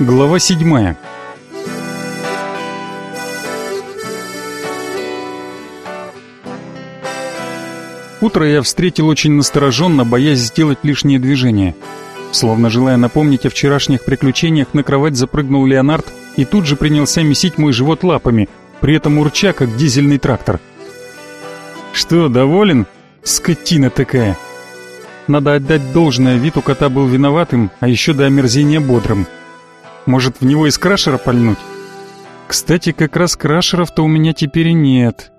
Глава седьмая. Утро я встретил очень настороженно, боясь сделать лишнее движение. Словно желая напомнить о вчерашних приключениях, на кровать запрыгнул Леонард и тут же принялся месить мой живот лапами, при этом урча, как дизельный трактор. «Что, доволен? Скотина такая!» Надо отдать должное, вид у кота был виноватым, а еще до омерзения бодрым. Может, в него из крашера пальнуть? Кстати, как раз крашеров-то у меня теперь и нет.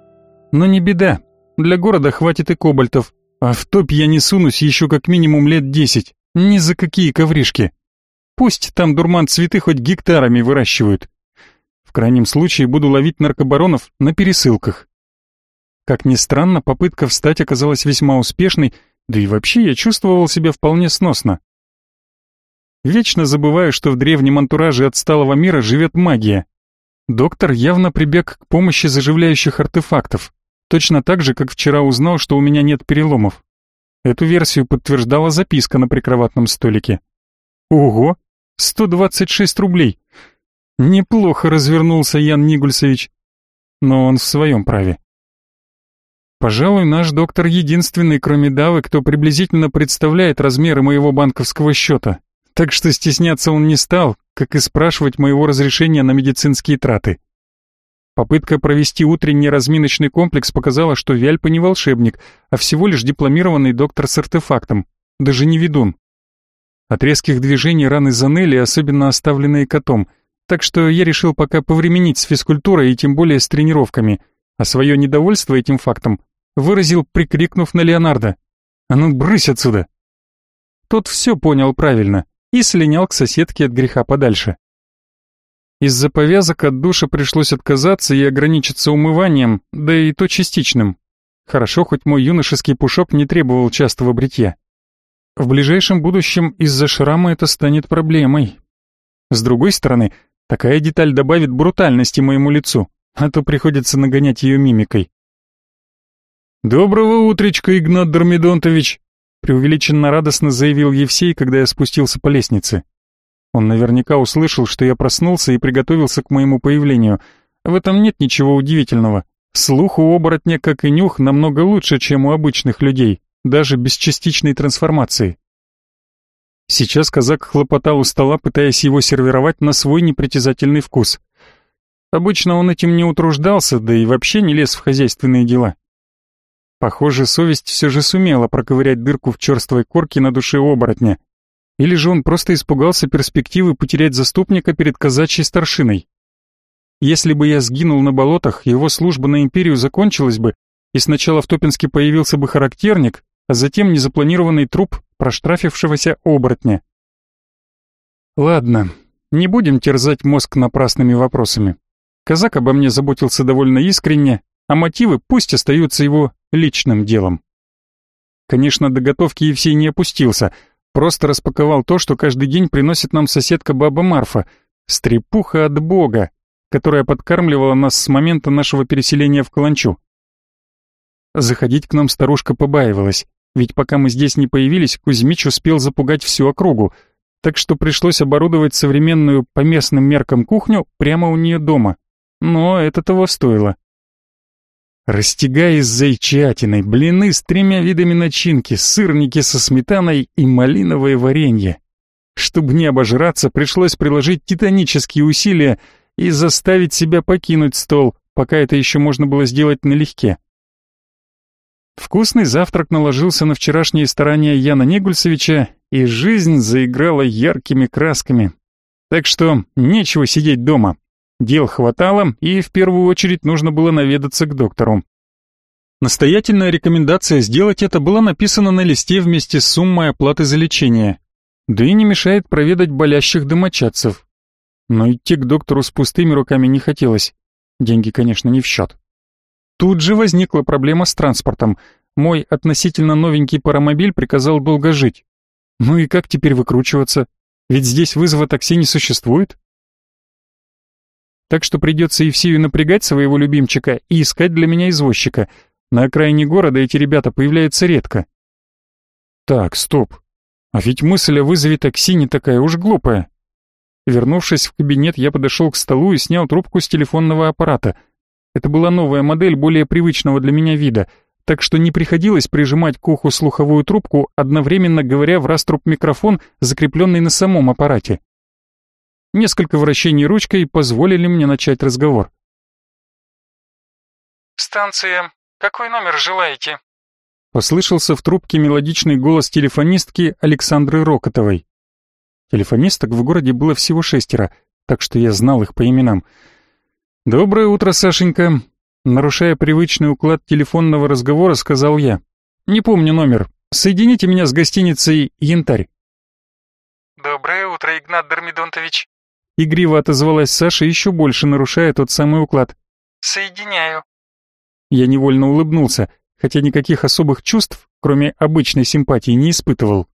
Но не беда, для города хватит и кобальтов, а в топ я не сунусь еще как минимум лет десять, ни за какие ковришки. Пусть там дурман цветы хоть гектарами выращивают. В крайнем случае буду ловить наркобаронов на пересылках. Как ни странно, попытка встать оказалась весьма успешной, да и вообще я чувствовал себя вполне сносно. Вечно забываю, что в древнем антураже отсталого мира живет магия. Доктор явно прибег к помощи заживляющих артефактов, точно так же, как вчера узнал, что у меня нет переломов. Эту версию подтверждала записка на прикроватном столике. Ого, 126 рублей. Неплохо развернулся Ян Нигульсович. Но он в своем праве. Пожалуй, наш доктор единственный, кроме Давы, кто приблизительно представляет размеры моего банковского счета так что стесняться он не стал, как и спрашивать моего разрешения на медицинские траты. Попытка провести утренний разминочный комплекс показала, что Вяльпа не волшебник, а всего лишь дипломированный доктор с артефактом, даже не ведун. От резких движений раны заныли, особенно оставленные котом, так что я решил пока повременить с физкультурой и тем более с тренировками, а свое недовольство этим фактом выразил, прикрикнув на Леонардо. «А ну, брысь отсюда!» Тот все понял правильно и слинял к соседке от греха подальше. Из-за повязок от душа пришлось отказаться и ограничиться умыванием, да и то частичным. Хорошо, хоть мой юношеский пушок не требовал частого бритья. В ближайшем будущем из-за шрама это станет проблемой. С другой стороны, такая деталь добавит брутальности моему лицу, а то приходится нагонять ее мимикой. «Доброго утречка, Игнат Дормидонтович!» Преувеличенно радостно заявил Евсей, когда я спустился по лестнице. Он наверняка услышал, что я проснулся и приготовился к моему появлению. В этом нет ничего удивительного. Слух у оборотня, как и нюх, намного лучше, чем у обычных людей, даже без частичной трансформации. Сейчас казак хлопотал у стола, пытаясь его сервировать на свой непритязательный вкус. Обычно он этим не утруждался, да и вообще не лез в хозяйственные дела. Похоже, совесть все же сумела проковырять дырку в черствой корке на душе оборотня. Или же он просто испугался перспективы потерять заступника перед казачьей старшиной. Если бы я сгинул на болотах, его служба на империю закончилась бы, и сначала в Топинске появился бы характерник, а затем незапланированный труп проштрафившегося оборотня. Ладно, не будем терзать мозг напрасными вопросами. Казак обо мне заботился довольно искренне, а мотивы пусть остаются его личным делом. Конечно, до готовки Евсей не опустился, просто распаковал то, что каждый день приносит нам соседка баба Марфа, стрепуха от бога, которая подкармливала нас с момента нашего переселения в Каланчу. Заходить к нам старушка побаивалась, ведь пока мы здесь не появились, Кузьмич успел запугать всю округу, так что пришлось оборудовать современную по местным меркам кухню прямо у нее дома. Но это того стоило. Растягай с зайчатиной, блины с тремя видами начинки, сырники со сметаной и малиновое варенье. Чтобы не обожраться, пришлось приложить титанические усилия и заставить себя покинуть стол, пока это еще можно было сделать налегке. Вкусный завтрак наложился на вчерашние старания Яна Негульсовича, и жизнь заиграла яркими красками. Так что нечего сидеть дома, Дел хватало, и в первую очередь нужно было наведаться к доктору. Настоятельная рекомендация сделать это была написана на листе вместе с суммой оплаты за лечение. Да и не мешает проведать болящих домочадцев. Но идти к доктору с пустыми руками не хотелось. Деньги, конечно, не в счет. Тут же возникла проблема с транспортом. Мой относительно новенький паромобиль приказал долго жить. Ну и как теперь выкручиваться? Ведь здесь вызова такси не существует. Так что придется Евсею напрягать своего любимчика и искать для меня извозчика. На окраине города эти ребята появляются редко. Так, стоп. А ведь мысль о вызове такси не такая уж глупая. Вернувшись в кабинет, я подошел к столу и снял трубку с телефонного аппарата. Это была новая модель более привычного для меня вида, так что не приходилось прижимать к уху слуховую трубку, одновременно говоря в раструб микрофон, закрепленный на самом аппарате. Несколько вращений ручкой позволили мне начать разговор. «Станция. Какой номер желаете?» Послышался в трубке мелодичный голос телефонистки Александры Рокотовой. Телефонисток в городе было всего шестеро, так что я знал их по именам. «Доброе утро, Сашенька!» Нарушая привычный уклад телефонного разговора, сказал я. «Не помню номер. Соедините меня с гостиницей «Янтарь». «Доброе утро, Игнат Дормидонтович!» Игриво отозвалась Саша, еще больше нарушая тот самый уклад. «Соединяю». Я невольно улыбнулся, хотя никаких особых чувств, кроме обычной симпатии, не испытывал.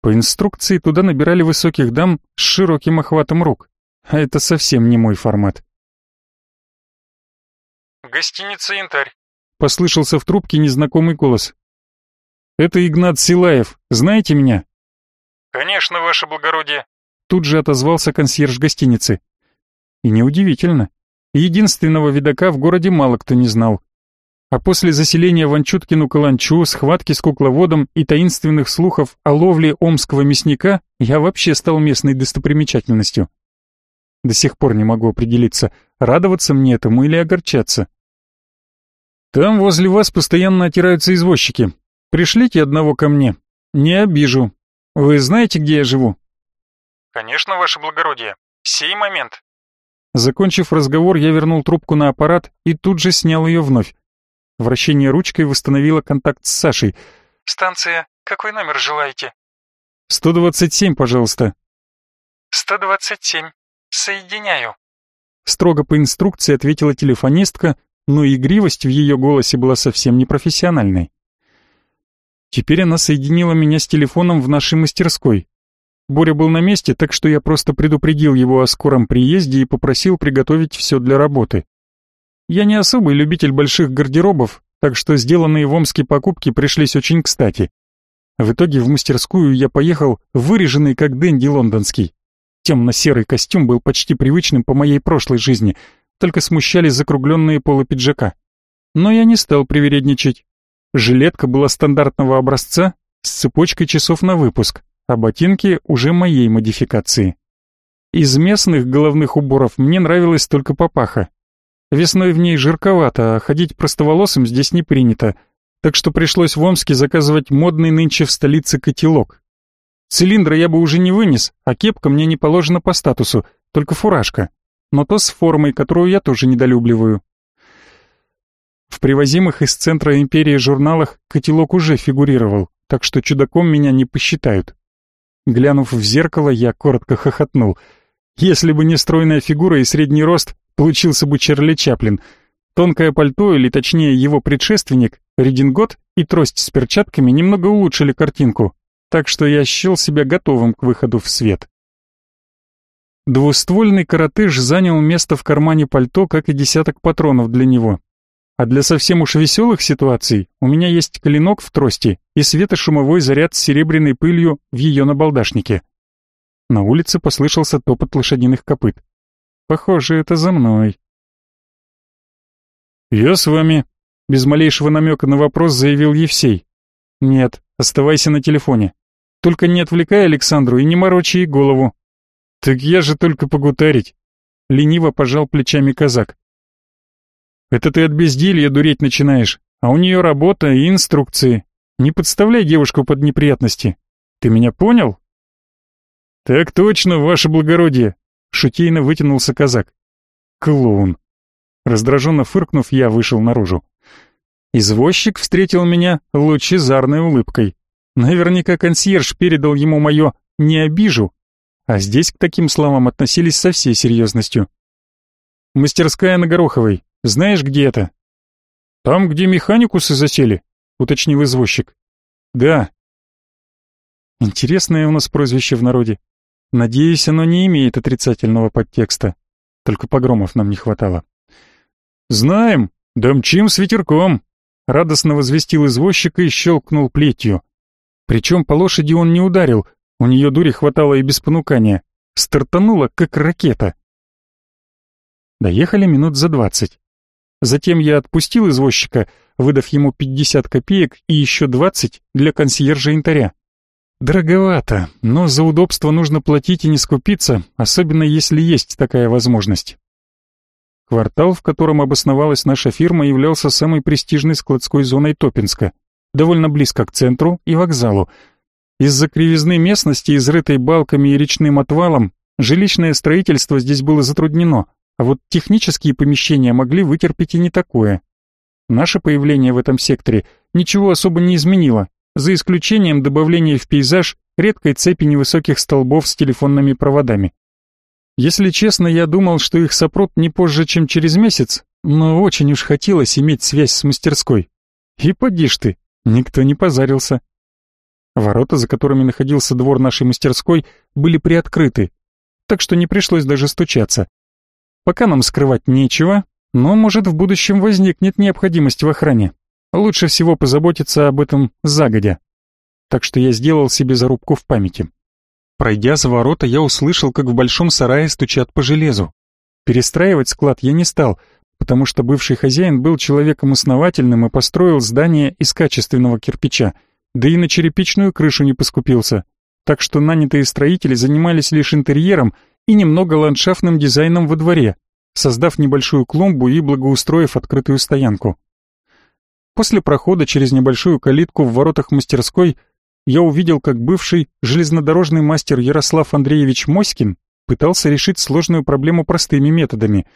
По инструкции туда набирали высоких дам с широким охватом рук, а это совсем не мой формат. «Гостиница «Янтарь». Послышался в трубке незнакомый голос. «Это Игнат Силаев. Знаете меня?» «Конечно, ваше благородие». Тут же отозвался консьерж гостиницы. И неудивительно. Единственного видака в городе мало кто не знал а после заселения в Анчуткину-Каланчу, схватки с кукловодом и таинственных слухов о ловле омского мясника, я вообще стал местной достопримечательностью. До сих пор не могу определиться, радоваться мне этому или огорчаться. Там возле вас постоянно отираются извозчики. Пришлите одного ко мне. Не обижу. Вы знаете, где я живу? Конечно, ваше благородие. Сей момент. Закончив разговор, я вернул трубку на аппарат и тут же снял ее вновь. Вращение ручкой восстановило контакт с Сашей. «Станция. Какой номер желаете?» «127, пожалуйста». «127. Соединяю». Строго по инструкции ответила телефонистка, но игривость в ее голосе была совсем непрофессиональной. Теперь она соединила меня с телефоном в нашей мастерской. Боря был на месте, так что я просто предупредил его о скором приезде и попросил приготовить все для работы. Я не особый любитель больших гардеробов, так что сделанные в Омске покупки пришлись очень кстати. В итоге в мастерскую я поехал выреженный как Дэнди лондонский. Темно-серый костюм был почти привычным по моей прошлой жизни, только смущали закругленные полы пиджака. Но я не стал привередничать. Жилетка была стандартного образца с цепочкой часов на выпуск, а ботинки уже моей модификации. Из местных головных уборов мне нравилась только папаха, Весной в ней жарковато, а ходить простоволосым здесь не принято, так что пришлось в Омске заказывать модный нынче в столице котелок. Цилиндра я бы уже не вынес, а кепка мне не положена по статусу, только фуражка. Но то с формой, которую я тоже недолюбливаю. В привозимых из центра империи журналах котелок уже фигурировал, так что чудаком меня не посчитают. Глянув в зеркало, я коротко хохотнул. Если бы не стройная фигура и средний рост, Получился бы Чарли Чаплин. Тонкое пальто, или точнее его предшественник, редингот и трость с перчатками немного улучшили картинку, так что я счел себя готовым к выходу в свет. Двуствольный коротыш занял место в кармане пальто, как и десяток патронов для него. А для совсем уж веселых ситуаций у меня есть клинок в трости и светошумовой заряд с серебряной пылью в ее набалдашнике. На улице послышался топот лошадиных копыт. Похоже, это за мной. «Я с вами», — без малейшего намека на вопрос заявил Евсей. «Нет, оставайся на телефоне. Только не отвлекай Александру и не морочи ей голову». «Так я же только погутарить», — лениво пожал плечами казак. «Это ты от безделья дуреть начинаешь, а у нее работа и инструкции. Не подставляй девушку под неприятности. Ты меня понял?» «Так точно, ваше благородие», Шутейно вытянулся казак. Клоун. Раздраженно фыркнув, я вышел наружу. Извозчик встретил меня лучезарной улыбкой. Наверняка консьерж передал ему мое «не обижу», а здесь к таким словам относились со всей серьезностью. «Мастерская на Гороховой. Знаешь, где это?» «Там, где механикусы засели», — уточнил извозчик. «Да». Интересное у нас прозвище в народе. Надеюсь, оно не имеет отрицательного подтекста. Только погромов нам не хватало. «Знаем, домчим с ветерком», — радостно возвестил извозчик и щелкнул плетью. Причем по лошади он не ударил, у нее дури хватало и без понукания. стартанула как ракета. Доехали минут за двадцать. Затем я отпустил извозчика, выдав ему 50 копеек и еще 20 для консьержа янтаря. Дороговато, но за удобство нужно платить и не скупиться, особенно если есть такая возможность. Квартал, в котором обосновалась наша фирма, являлся самой престижной складской зоной Топинска, довольно близко к центру и вокзалу. Из-за кривизны местности, изрытой балками и речным отвалом, жилищное строительство здесь было затруднено, а вот технические помещения могли вытерпеть и не такое. Наше появление в этом секторе ничего особо не изменило, за исключением добавления в пейзаж редкой цепи невысоких столбов с телефонными проводами. Если честно, я думал, что их сопрут не позже, чем через месяц, но очень уж хотелось иметь связь с мастерской. И поди ж ты, никто не позарился. Ворота, за которыми находился двор нашей мастерской, были приоткрыты, так что не пришлось даже стучаться. Пока нам скрывать нечего, но, может, в будущем возникнет необходимость в охране. Лучше всего позаботиться об этом загодя. Так что я сделал себе зарубку в памяти. Пройдя за ворота, я услышал, как в большом сарае стучат по железу. Перестраивать склад я не стал, потому что бывший хозяин был человеком основательным и построил здание из качественного кирпича, да и на черепичную крышу не поскупился. Так что нанятые строители занимались лишь интерьером и немного ландшафтным дизайном во дворе, создав небольшую клумбу и благоустроив открытую стоянку. После прохода через небольшую калитку в воротах мастерской я увидел, как бывший железнодорожный мастер Ярослав Андреевич Моськин пытался решить сложную проблему простыми методами.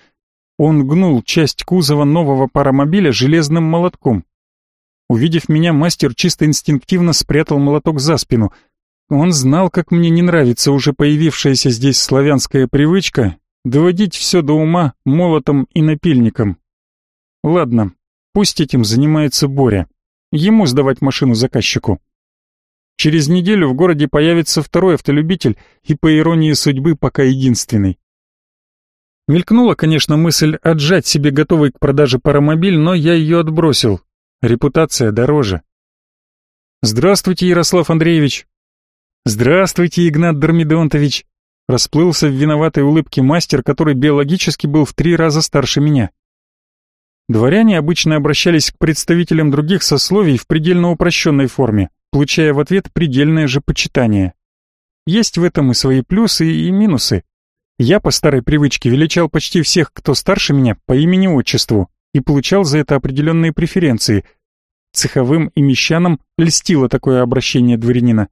Он гнул часть кузова нового паромобиля железным молотком. Увидев меня, мастер чисто инстинктивно спрятал молоток за спину. Он знал, как мне не нравится уже появившаяся здесь славянская привычка доводить все до ума молотом и напильником. Ладно, пусть этим занимается Боря. Ему сдавать машину заказчику. Через неделю в городе появится второй автолюбитель и, по иронии судьбы, пока единственный. Мелькнула, конечно, мысль отжать себе готовый к продаже паромобиль, но я ее отбросил. Репутация дороже. «Здравствуйте, Ярослав Андреевич!» «Здравствуйте, Игнат Дормидонтович!» Расплылся в виноватой улыбке мастер, который биологически был в три раза старше меня. Дворяне обычно обращались к представителям других сословий в предельно упрощенной форме, получая в ответ предельное же почитание. Есть в этом и свои плюсы, и минусы. Я по старой привычке величал почти всех, кто старше меня, по имени-отчеству, и получал за это определенные преференции. Цеховым и мещанам льстило такое обращение дворянина.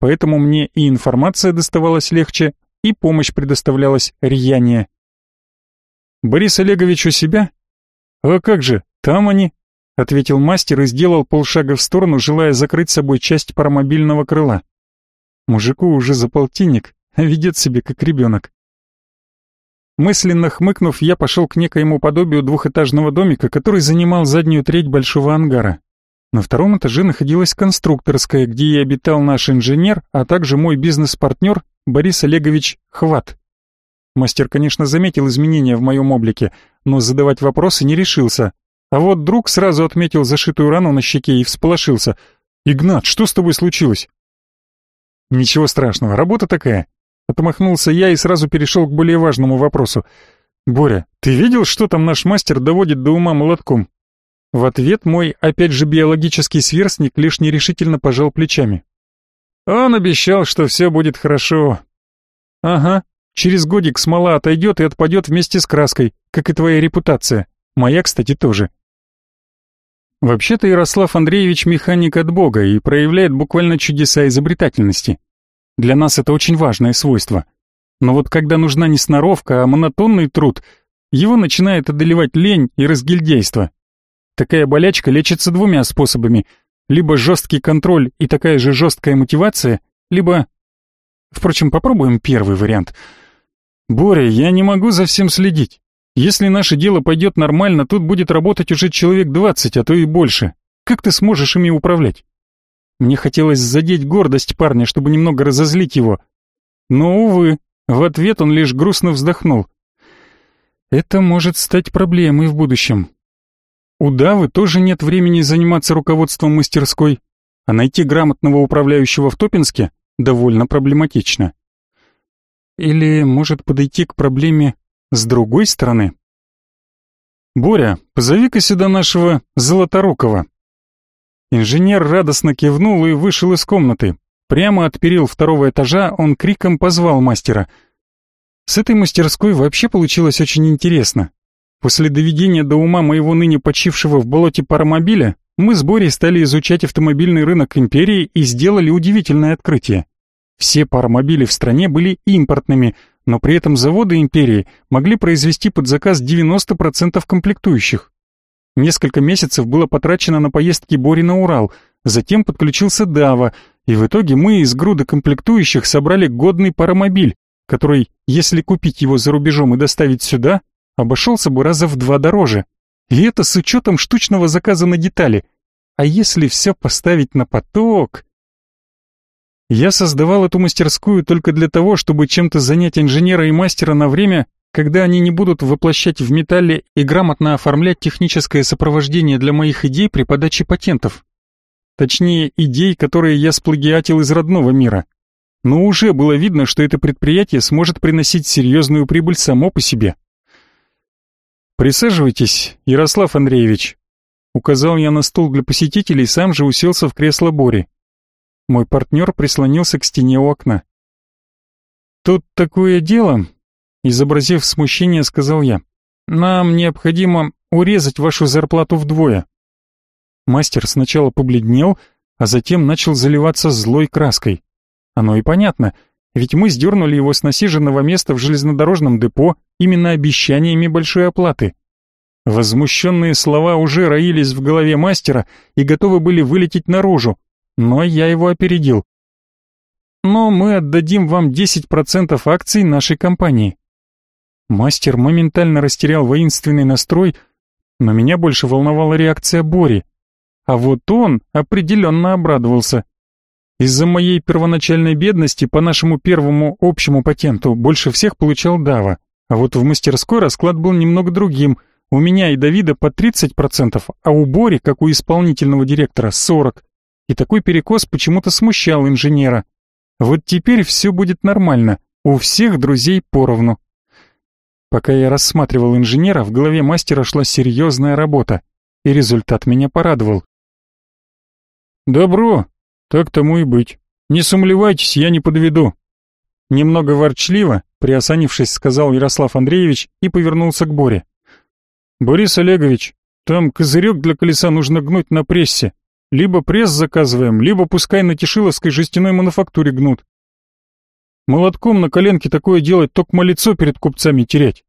Поэтому мне и информация доставалась легче, и помощь предоставлялась рьянее. «Борис Олегович у себя?» «А как же, там они», — ответил мастер и сделал полшага в сторону, желая закрыть собой часть паромобильного крыла. Мужику уже за полтинник, а ведет себе как ребенок. Мысленно хмыкнув, я пошел к некоему подобию двухэтажного домика, который занимал заднюю треть большого ангара. На втором этаже находилась конструкторская, где и обитал наш инженер, а также мой бизнес-партнер Борис Олегович Хват. Мастер, конечно, заметил изменения в моем облике, но задавать вопросы не решился. А вот друг сразу отметил зашитую рану на щеке и всполошился. «Игнат, что с тобой случилось?» «Ничего страшного, работа такая». Отмахнулся я и сразу перешел к более важному вопросу. «Боря, ты видел, что там наш мастер доводит до ума молотком?» В ответ мой, опять же, биологический сверстник лишь нерешительно пожал плечами. Он обещал, что все будет хорошо. Ага, через годик смола отойдет и отпадет вместе с краской, как и твоя репутация. Моя, кстати, тоже. Вообще-то Ярослав Андреевич механик от Бога и проявляет буквально чудеса изобретательности. Для нас это очень важное свойство. Но вот когда нужна не сноровка, а монотонный труд, его начинает одолевать лень и разгильдейство. Такая болячка лечится двумя способами – либо жесткий контроль и такая же жесткая мотивация, либо... Впрочем, попробуем первый вариант. Боря, я не могу за всем следить. Если наше дело пойдет нормально, тут будет работать уже человек двадцать, а то и больше. Как ты сможешь ими управлять? Мне хотелось задеть гордость парня, чтобы немного разозлить его. Но, увы, в ответ он лишь грустно вздохнул. Это может стать проблемой в будущем. У Давы тоже нет времени заниматься руководством мастерской, а найти грамотного управляющего в Топинске довольно проблематично. Или может подойти к проблеме с другой стороны? «Боря, позови-ка сюда нашего Золоторукова». Инженер радостно кивнул и вышел из комнаты. Прямо от перил второго этажа он криком позвал мастера. С этой мастерской вообще получилось очень интересно. После доведения до ума моего ныне почившего в болоте паромобиля, мы с Борей стали изучать автомобильный рынок империи и сделали удивительное открытие. Все паромобили в стране были импортными, но при этом заводы империи могли произвести под заказ 90% комплектующих. Несколько месяцев было потрачено на поездки Бори на Урал, затем подключился Дава, и в итоге мы из груды комплектующих собрали годный паромобиль, который, если купить его за рубежом и доставить сюда, обошелся бы раза в два дороже. И это с учетом штучного заказа на детали. А если все поставить на поток... Я создавал эту мастерскую только для того, чтобы чем-то занять инженера и мастера на время, когда они не будут воплощать в металле и грамотно оформлять техническое сопровождение для моих идей при подаче патентов. Точнее, идей, которые я сплагиатил из родного мира. Но уже было видно, что это предприятие сможет приносить серьезную прибыль само по себе. «Присаживайтесь, Ярослав Андреевич», — указал я на стул для посетителей, сам же уселся в кресло Бори. Мой партнер прислонился к стене окна. «Тут такое дело», — изобразив смущение, сказал я. «Нам необходимо урезать вашу зарплату вдвое». Мастер сначала побледнел, а затем начал заливаться злой краской. Оно и понятно — ведь мы сдернули его с насиженного места в железнодорожном депо именно обещаниями большой оплаты. Возмущенные слова уже роились в голове мастера и готовы были вылететь наружу, но я его опередил. Но мы отдадим вам 10% акций нашей компании. Мастер моментально растерял воинственный настрой, но меня больше волновала реакция Бори. А вот он определенно обрадовался. Из-за моей первоначальной бедности по нашему первому общему патенту больше всех получал Дава, а вот в мастерской расклад был немного другим. У меня и Давида по 30%, а у Бори, как у исполнительного директора, 40%. И такой перекос почему-то смущал инженера. Вот теперь все будет нормально, у всех друзей поровну. Пока я рассматривал инженера, в голове мастера шла серьезная работа, и результат меня порадовал. «Добро, так тому и быть. Не сумлевайтесь, я не подведу. Немного ворчливо, приосанившись, сказал Ярослав Андреевич и повернулся к Боре. Борис Олегович, там козырек для колеса нужно гнуть на прессе. Либо пресс заказываем, либо пускай на Тишиловской жестяной мануфактуре гнут. Молотком на коленке такое делать, только лицо перед купцами терять.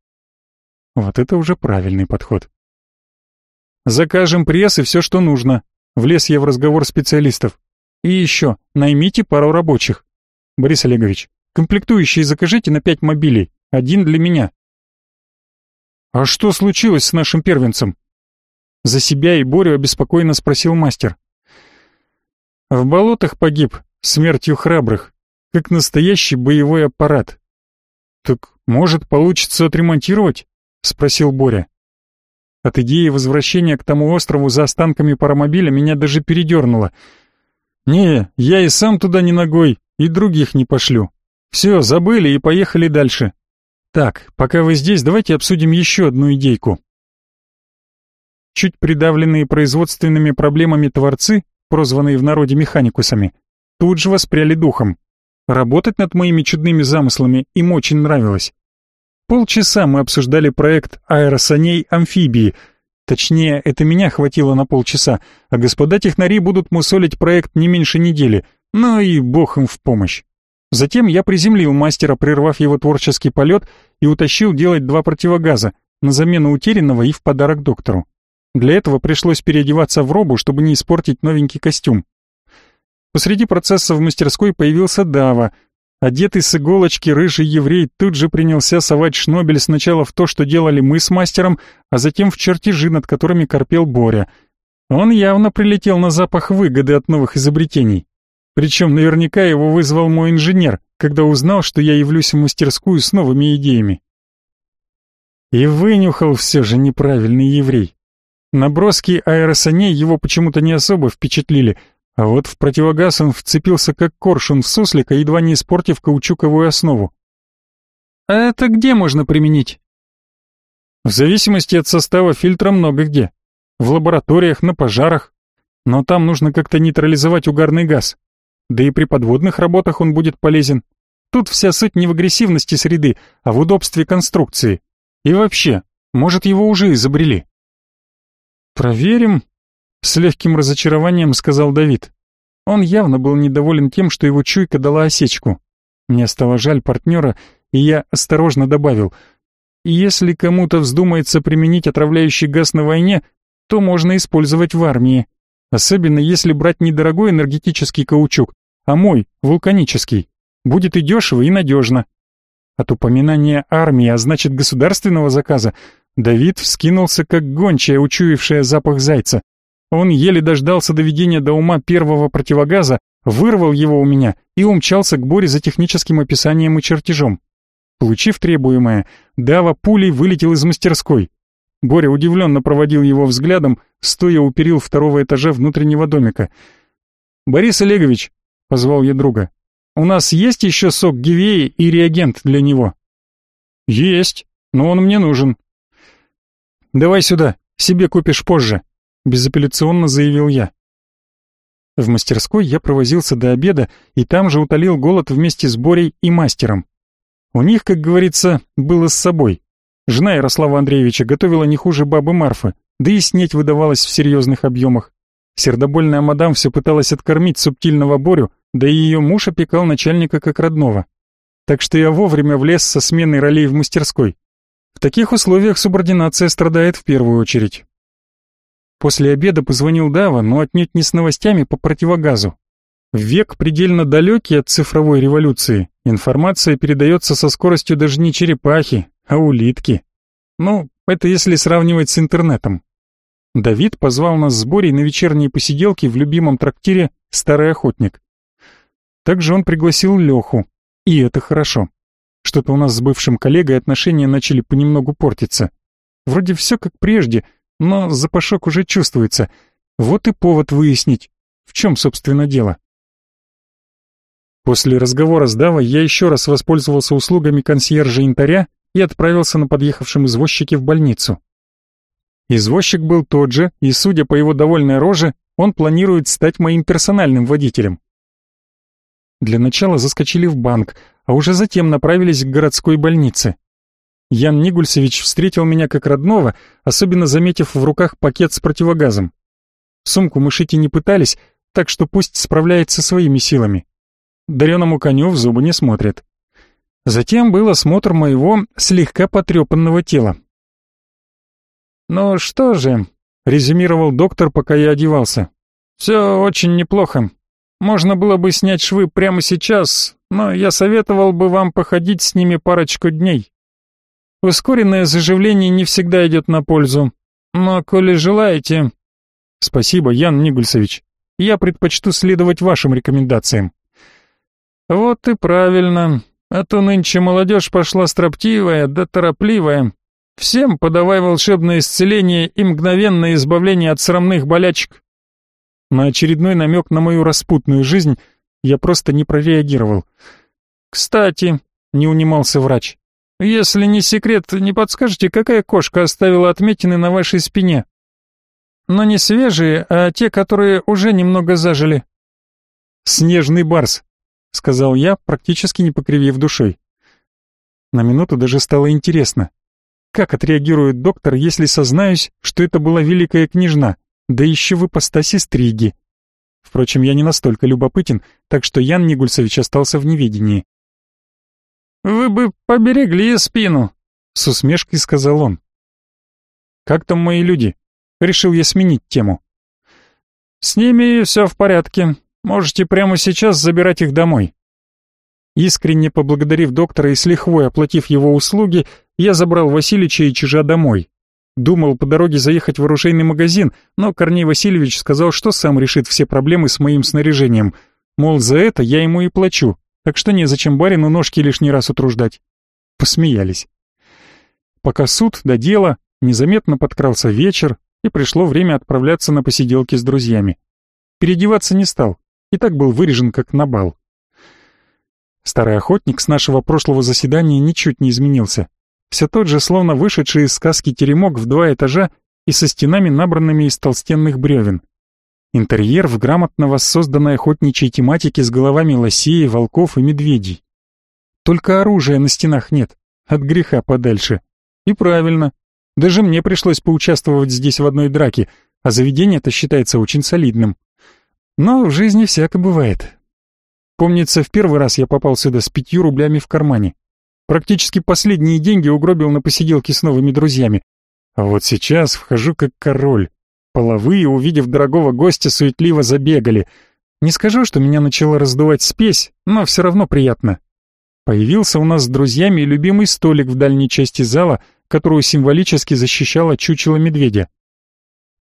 Вот это уже правильный подход. Закажем пресс и все, что нужно. Влез я в разговор специалистов. И еще, наймите пару рабочих. Борис Олегович, комплектующие закажите на пять мобилей, один для меня. А что случилось с нашим первенцем? За себя и Борю обеспокоенно спросил мастер. В болотах погиб, смертью храбрых, как настоящий боевой аппарат. Так, может, получится отремонтировать? Спросил Боря. От идеи возвращения к тому острову за останками паромобиля меня даже передернуло — «Не, я и сам туда не ногой, и других не пошлю. Все, забыли и поехали дальше. Так, пока вы здесь, давайте обсудим еще одну идейку». Чуть придавленные производственными проблемами творцы, прозванные в народе механикусами, тут же воспряли духом. Работать над моими чудными замыслами им очень нравилось. Полчаса мы обсуждали проект аэросаней амфибии — Точнее, это меня хватило на полчаса, а господа технари будут мусолить проект не меньше недели, ну и бог им в помощь. Затем я приземлил мастера, прервав его творческий полет, и утащил делать два противогаза, на замену утерянного и в подарок доктору. Для этого пришлось переодеваться в робу, чтобы не испортить новенький костюм. Посреди процесса в мастерской появился Дава — Одетый с иголочки рыжий еврей тут же принялся совать шнобель сначала в то, что делали мы с мастером, а затем в чертежи, над которыми корпел Боря. Он явно прилетел на запах выгоды от новых изобретений. Причем наверняка его вызвал мой инженер, когда узнал, что я явлюсь в мастерскую с новыми идеями. И вынюхал все же неправильный еврей. Наброски аэросаней его почему-то не особо впечатлили, а вот в противогаз он вцепился как коршун в суслика, едва не испортив каучуковую основу. А это где можно применить? В зависимости от состава фильтра много где. В лабораториях, на пожарах. Но там нужно как-то нейтрализовать угарный газ. Да и при подводных работах он будет полезен. Тут вся суть не в агрессивности среды, а в удобстве конструкции. И вообще, может, его уже изобрели. «Проверим», — с легким разочарованием сказал Давид. Он явно был недоволен тем, что его чуйка дала осечку. Мне стало жаль партнера, и я осторожно добавил, «Если кому-то вздумается применить отравляющий газ на войне, то можно использовать в армии, особенно если брать недорогой энергетический каучук, а мой, вулканический. Будет и дешево, и надежно». От упоминания армии, а значит государственного заказа, Давид вскинулся, как гончая, учуявшая запах зайца. Он еле дождался доведения до ума первого противогаза, вырвал его у меня и умчался к Боре за техническим описанием и чертежом. Получив требуемое, Дава пулей вылетел из мастерской. Боря удивленно проводил его взглядом, стоя у перил второго этажа внутреннего домика. «Борис Олегович», — позвал я друга, — «у нас есть еще сок гивеи и реагент для него?» «Есть, но он мне нужен», Давай сюда, себе купишь позже», — безапелляционно заявил я. В мастерской я провозился до обеда и там же утолил голод вместе с Борей и мастером. У них, как говорится, было с собой. Жена Ярослава Андреевича готовила не хуже бабы Марфы, да и снеть выдавалась в серьезных объемах. Сердобольная мадам все пыталась откормить субтильного Борю, да и ее муж опекал начальника как родного. Так что я вовремя влез со сменой ролей в мастерской. В таких условиях субординация страдает в первую очередь. После обеда позвонил Дава, но отнюдь не с новостями по противогазу. В век предельно далекий от цифровой революции информация передается со скоростью даже не черепахи, а улитки. Ну, это если сравнивать с интернетом. Давид позвал нас с Борей на вечерние посиделки в любимом трактире «Старый охотник». Также он пригласил Леху, и это хорошо. Что-то у нас с бывшим коллегой отношения начали понемногу портиться. Вроде все как прежде, но запашок уже чувствуется. Вот и повод выяснить, в чем, собственно, дело. После разговора с Давой я еще раз воспользовался услугами консьержа Интаря и отправился на подъехавшем извозчике в больницу. Извозчик был тот же, и, судя по его довольной роже, он планирует стать моим персональным водителем. Для начала заскочили в банк, а уже затем направились к городской больнице. Ян Нигульсович встретил меня как родного, особенно заметив в руках пакет с противогазом. Сумку мы шить и не пытались, так что пусть справляется своими силами. Дареному коню в зубы не смотрят. Затем был осмотр моего слегка потрепанного тела. «Ну что же», — резюмировал доктор, пока я одевался. «Все очень неплохо. Можно было бы снять швы прямо сейчас, но я советовал бы вам походить с ними парочку дней. Ускоренное заживление не всегда идет на пользу, но коли желаете... Спасибо, Ян Нигульсович. Я предпочту следовать вашим рекомендациям. Вот и правильно, а то нынче молодежь пошла строптивая да торопливая. Всем подавай волшебное исцеление и мгновенное избавление от срамных болячек. На очередной намек на мою распутную жизнь я просто не прореагировал. «Кстати», — не унимался врач, — «если не секрет, не подскажете, какая кошка оставила отметины на вашей спине?» «Но не свежие, а те, которые уже немного зажили». «Снежный барс», — сказал я, практически не покривив душой. На минуту даже стало интересно. Как отреагирует доктор, если сознаюсь, что это была великая княжна, да еще в ипостаси стриги? Впрочем, я не настолько любопытен, так что Ян Нигульсович остался в неведении. «Вы бы поберегли спину», — с усмешкой сказал он. «Как там мои люди?» — решил я сменить тему. «С ними все в порядке. Можете прямо сейчас забирать их домой». Искренне поблагодарив доктора и с лихвой оплатив его услуги, я забрал Васильича и Чижа домой. Думал по дороге заехать в оружейный магазин, но Корней Васильевич сказал, что сам решит все проблемы с моим снаряжением. Мол, за это я ему и плачу, так что незачем барину ножки лишний раз утруждать. Посмеялись. Пока суд до дела, незаметно подкрался вечер, и пришло время отправляться на посиделки с друзьями. Переодеваться не стал, и так был вырежен как на бал. Старый охотник с нашего прошлого заседания ничуть не изменился. Все тот же, словно вышедший из сказки теремок в два этажа и со стенами, набранными из толстенных бревен. Интерьер в грамотно воссозданной охотничьей тематике с головами лосей, волков и медведей. Только оружия на стенах нет, от греха подальше. И правильно. Даже мне пришлось поучаствовать здесь в одной драке, а заведение-то считается очень солидным. Но в жизни всяко бывает. Помнится, в первый раз я попал сюда с пятью рублями в кармане. Практически последние деньги угробил на посиделке с новыми друзьями. А вот сейчас вхожу как король. Половые, увидев дорогого гостя, суетливо забегали. Не скажу, что меня начало раздувать спесь, но все равно приятно. Появился у нас с друзьями любимый столик в дальней части зала, которую символически защищала чучело медведя.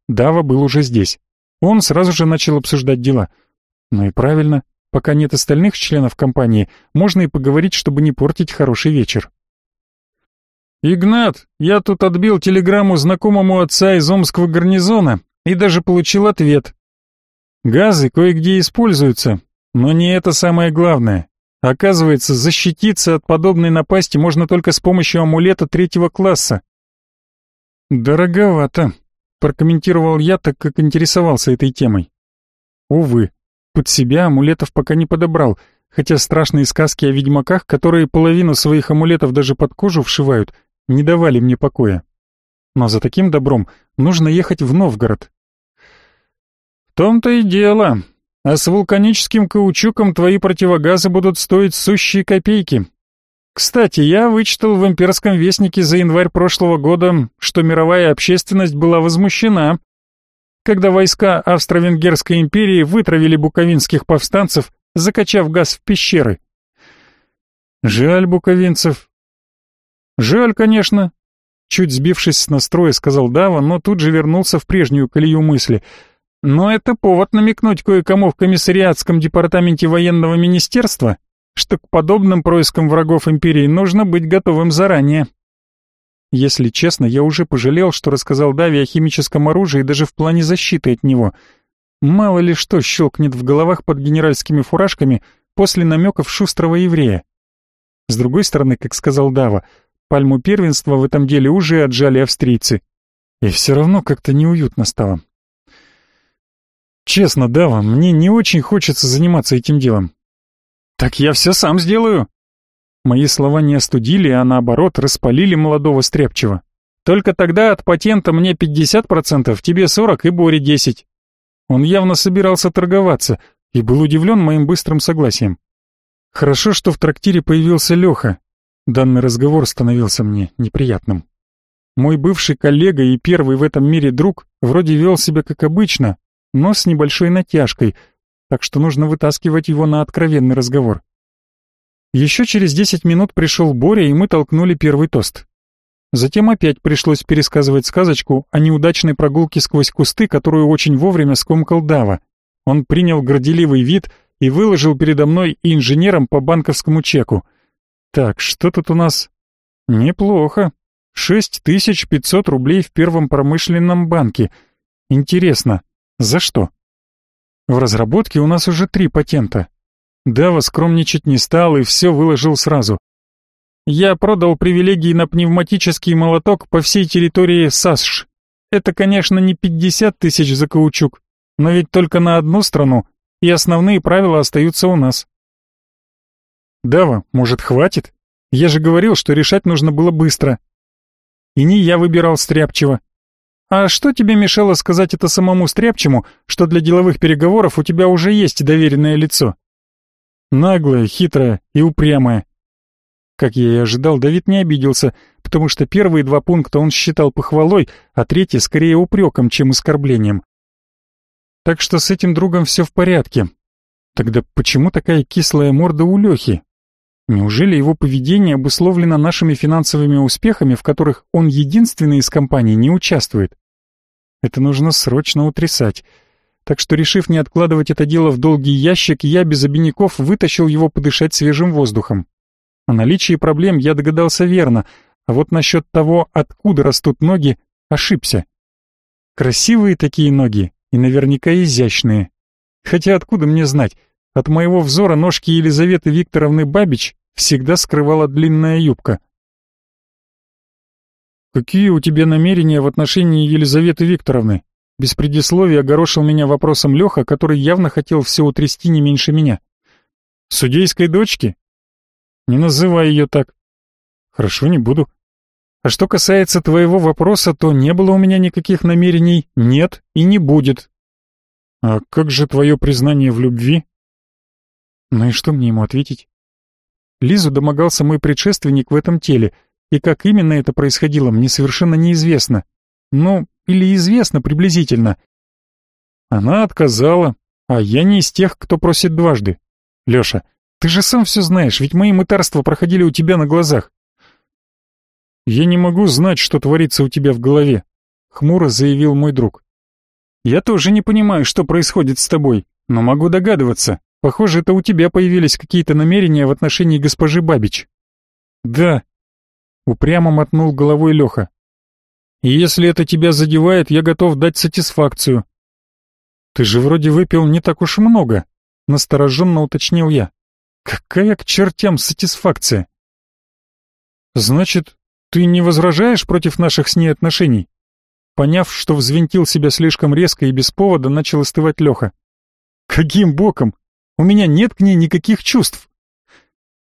Дава был уже здесь. Он сразу же начал обсуждать дела. Ну и правильно, пока нет остальных членов компании, можно и поговорить, чтобы не портить хороший вечер. «Игнат, я тут отбил телеграмму знакомому отца из Омского гарнизона и даже получил ответ. Газы кое-где используются, но не это самое главное. Оказывается, защититься от подобной напасти можно только с помощью амулета третьего класса. «Дороговато», — прокомментировал я, так как интересовался этой темой. Увы, под себя амулетов пока не подобрал, хотя страшные сказки о ведьмаках, которые половину своих амулетов даже под кожу вшивают — не давали мне покоя. Но за таким добром нужно ехать в Новгород. Том-то и дело. А с вулканическим каучуком твои противогазы будут стоить сущие копейки. Кстати, я вычитал в имперском вестнике за январь прошлого года, что мировая общественность была возмущена, когда войска Австро-Венгерской империи вытравили буковинских повстанцев, закачав газ в пещеры. Жаль буковинцев, «Жаль, конечно», — чуть сбившись с настроя, сказал Дава, но тут же вернулся в прежнюю колею мысли. «Но это повод намекнуть кое-кому в комиссариатском департаменте военного министерства, что к подобным проискам врагов империи нужно быть готовым заранее». Если честно, я уже пожалел, что рассказал Даве о химическом оружии даже в плане защиты от него. Мало ли что щелкнет в головах под генеральскими фуражками после намеков шустрого еврея. С другой стороны, как сказал Дава, Пальму первенства в этом деле уже отжали австрийцы. И все равно как-то неуютно стало. Честно, Дава, мне не очень хочется заниматься этим делом. Так я все сам сделаю. Мои слова не остудили, а наоборот распалили молодого стряпчего. Только тогда от патента мне 50%, тебе 40% и Боре 10%. Он явно собирался торговаться и был удивлен моим быстрым согласием. Хорошо, что в трактире появился Леха, Данный разговор становился мне неприятным. Мой бывший коллега и первый в этом мире друг вроде вел себя как обычно, но с небольшой натяжкой, так что нужно вытаскивать его на откровенный разговор. Еще через десять минут пришел Боря, и мы толкнули первый тост. Затем опять пришлось пересказывать сказочку о неудачной прогулке сквозь кусты, которую очень вовремя скомкал Дава. Он принял горделивый вид и выложил передо мной и инженером по банковскому чеку — так, что тут у нас? Неплохо. 6500 рублей в первом промышленном банке. Интересно, за что? В разработке у нас уже три патента. Дава скромничать не стал и все выложил сразу. Я продал привилегии на пневматический молоток по всей территории САСШ. Это, конечно, не 50 тысяч за каучук, но ведь только на одну страну, и основные правила остаются у нас. «Дава, может, хватит? Я же говорил, что решать нужно было быстро». И не я выбирал Стряпчего. «А что тебе мешало сказать это самому Стряпчему, что для деловых переговоров у тебя уже есть доверенное лицо?» Наглое, хитрое и упрямое. Как я и ожидал, Давид не обиделся, потому что первые два пункта он считал похвалой, а третий скорее упреком, чем оскорблением. Так что с этим другом все в порядке. Тогда почему такая кислая морда у Лехи? Неужели его поведение обусловлено нашими финансовыми успехами, в которых он единственный из компаний не участвует? Это нужно срочно утрясать. Так что, решив не откладывать это дело в долгий ящик, я без обиняков вытащил его подышать свежим воздухом. О наличии проблем я догадался верно, а вот насчет того, откуда растут ноги, ошибся. Красивые такие ноги и наверняка изящные. Хотя откуда мне знать, от моего взора ножки Елизаветы Викторовны Бабич всегда скрывала длинная юбка. «Какие у тебя намерения в отношении Елизаветы Викторовны?» Без предисловия огорошил меня вопросом Леха, который явно хотел все утрясти не меньше меня. «Судейской дочки?» «Не называй ее так». «Хорошо, не буду. А что касается твоего вопроса, то не было у меня никаких намерений, нет и не будет». «А как же твое признание в любви?» Ну и что мне ему ответить? Лизу домогался мой предшественник в этом теле — и как именно это происходило, мне совершенно неизвестно. Ну, или известно приблизительно. Она отказала, а я не из тех, кто просит дважды. Лёша, ты же сам все знаешь, ведь мои мытарства проходили у тебя на глазах. Я не могу знать, что творится у тебя в голове, хмуро заявил мой друг. Я тоже не понимаю, что происходит с тобой, но могу догадываться. Похоже, это у тебя появились какие-то намерения в отношении госпожи Бабич. Да, Упрямо мотнул головой Леха. «И если это тебя задевает, я готов дать сатисфакцию». «Ты же вроде выпил не так уж много», — настороженно уточнил я. «Какая к чертям сатисфакция?» «Значит, ты не возражаешь против наших с ней отношений?» Поняв, что взвинтил себя слишком резко и без повода, начал остывать Леха. «Каким боком? У меня нет к ней никаких чувств».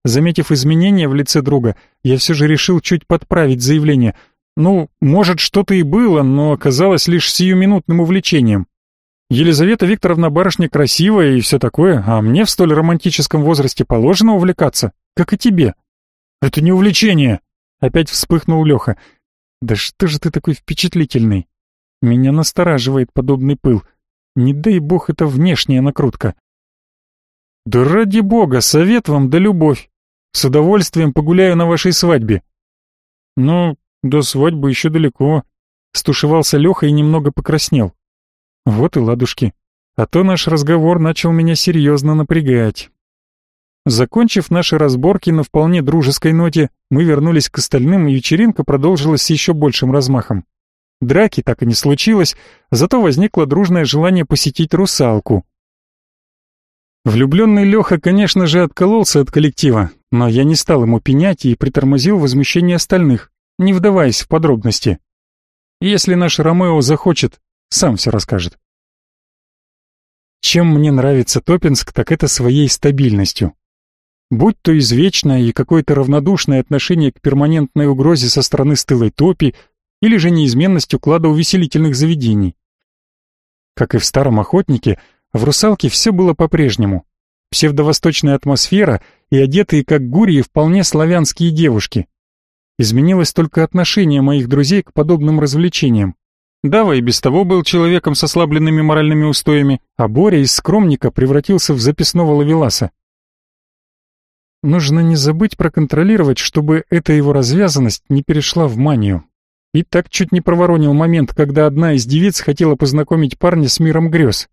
Заметив изменения в лице друга, я все же решил чуть подправить заявление. Ну, может, что-то и было, но оказалось лишь сиюминутным увлечением. Елизавета Викторовна барышня красивая и все такое, а мне в столь романтическом возрасте положено увлекаться, как и тебе. Это не увлечение, опять вспыхнул Леха. Да что же ты такой впечатлительный? Меня настораживает подобный пыл. Не дай бог это внешняя накрутка. Да ради бога, совет вам да любовь. С удовольствием погуляю на вашей свадьбе». «Ну, до свадьбы еще далеко», — стушевался Леха и немного покраснел. «Вот и ладушки. А то наш разговор начал меня серьезно напрягать». Закончив наши разборки на вполне дружеской ноте, мы вернулись к остальным, и вечеринка продолжилась с еще большим размахом. Драки так и не случилось, зато возникло дружное желание посетить русалку. Влюбленный Леха, конечно же, откололся от коллектива, но я не стал ему пенять и притормозил возмущение остальных, не вдаваясь в подробности. Если наш Ромео захочет, сам все расскажет. Чем мне нравится Топинск, так это своей стабильностью. Будь то извечное и какое-то равнодушное отношение к перманентной угрозе со стороны стылой топи, или же неизменность уклада увеселительных заведений. Как и в старом охотнике, в «Русалке» все было по-прежнему. Псевдовосточная атмосфера и одетые как гурии вполне славянские девушки. Изменилось только отношение моих друзей к подобным развлечениям. Дава и без того был человеком с ослабленными моральными устоями, а Боря из скромника превратился в записного ловеласа. Нужно не забыть проконтролировать, чтобы эта его развязанность не перешла в манию. И так чуть не проворонил момент, когда одна из девиц хотела познакомить парня с миром грез.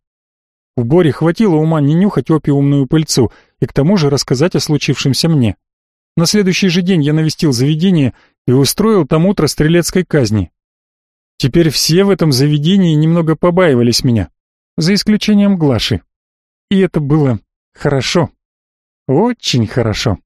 У Бори хватило ума не нюхать опиумную пыльцу и к тому же рассказать о случившемся мне. На следующий же день я навестил заведение и устроил там утро стрелецкой казни. Теперь все в этом заведении немного побаивались меня, за исключением Глаши. И это было хорошо. Очень хорошо.